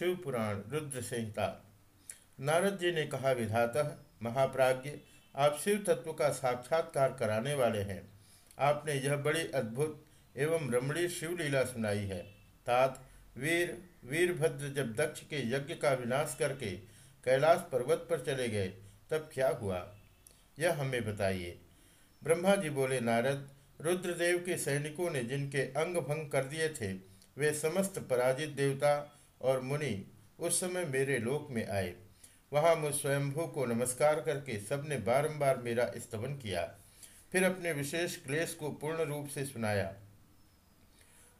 शिव पुराण रुद्र संहिता। नारद जी ने कहा, विधातः महाप्राज्य आप शिव तत्व का साक्षात्कार कराने वाले हैं। आपने यह बड़ी अद्भुत एवं रमणीय शिवलीला सुनाई है। तात, वीर, वीरभद्र जब दक्ष के यज्ञ का विनाश करके कैलाश पर्वत पर चले गए, तब क्या हुआ? यह हमें बताइए। ब्रह्मा जी बोले, नारद, रुद्रदेव के सैनिकों ने जिनके अंग भंग कर दिए थे, वे समस्त पराजित देवता और मुनि उस समय मेरे लोक में आए। वहाँ मुझ स्वयंभू को नमस्कार करके सबने बारंबार मेरा स्तवन किया। फिर अपने विशेष क्लेश को पूर्ण रूप से सुनाया।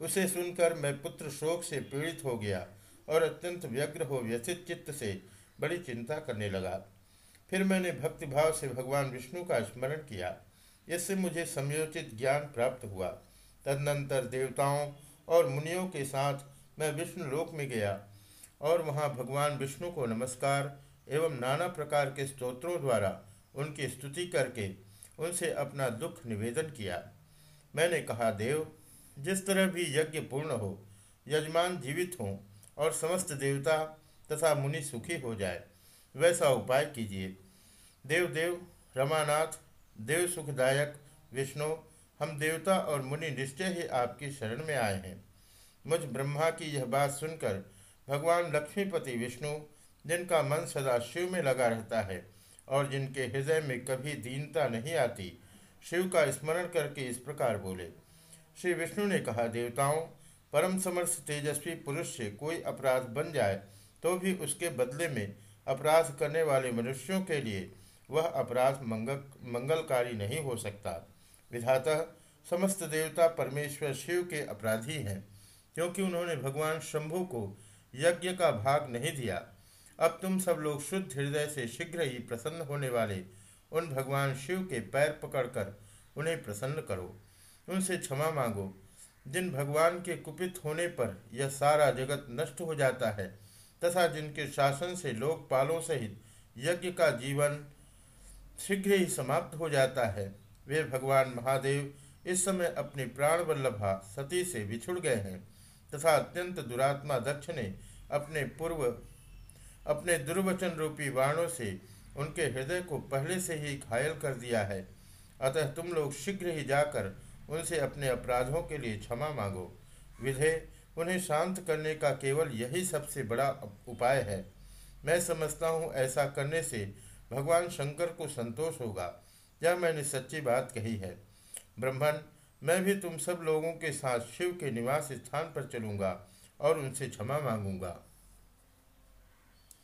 उसे सुनकर मैं पुत्र शोक से पीड़ित हो गया और अत्यंत व्यग्र हो व्यथित चित्त से बड़ी चिंता करने लगा। फिर मैंने भक्तिभाव से भगवान विष्णु का स्मरण किया। इससे मुझे समयोचित ज्ञान प्राप्त हुआ। तदनंतर देवताओं और मुनियों के साथ मैं विष्णु लोक में गया और वहाँ भगवान विष्णु को नमस्कार एवं नाना प्रकार के स्तोत्रों द्वारा उनकी स्तुति करके उनसे अपना दुख निवेदन किया। मैंने कहा, देव, जिस तरह भी यज्ञ पूर्ण हो, यजमान जीवित हों और समस्त देवता तथा मुनि सुखी हो जाए, वैसा उपाय कीजिए। देव देव, रमानाथ, देव सुखदायक, विष्णु, हम देवता और मुनि निश्चय ही आपकी शरण में आए हैं। मुझ ब्रह्मा की यह बात सुनकर भगवान लक्ष्मीपति विष्णु, जिनका मन सदा शिव में लगा रहता है और जिनके हृदय में कभी दीनता नहीं आती, शिव का स्मरण करके इस प्रकार बोले। श्री विष्णु ने कहा, देवताओं, परम समर्थ तेजस्वी पुरुष से कोई अपराध बन जाए तो भी उसके बदले में अपराध करने वाले मनुष्यों के लिए वह अपराध मंगल मंगलकारी नहीं हो सकता। विधातः, समस्त देवता परमेश्वर शिव के अपराधी हैं। क्योंकि उन्होंने भगवान शंभु को यज्ञ का भाग नहीं दिया। अब तुम सब लोग शुद्ध हृदय से शीघ्र ही प्रसन्न होने वाले उन भगवान शिव के पैर पकड़कर उन्हें प्रसन्न करो। उनसे क्षमा मांगो। जिन भगवान के कुपित होने पर यह सारा जगत नष्ट हो जाता है, तथा जिनके शासन से लोकपालों सहित यज्ञ का जीवन शीघ्र ही समाप्त हो जाता है, वे भगवान महादेव इस समय अपनी प्राण वल्लभा सती से बिछुड़ गए हैं। तथा अत्यंत दुरात्मा दक्ष ने अपने पूर्व, अपने दुर्वचन रूपी बाणों से उनके हृदय को पहले से ही घायल कर दिया है। अतः तुम लोग शीघ्र ही जाकर उनसे अपने अपराधों के लिए क्षमा मांगो। विधे, उन्हें शांत करने का केवल यही सबसे बड़ा उपाय है। मैं समझता हूँ ऐसा करने से भगवान शंकर को संतोष होगा। यह मैंने सच्ची बात कही है। ब्रह्मण मैं भी तुम सब लोगों के साथ शिव के निवास स्थान पर चलूँगा और उनसे क्षमा मांगूँगा।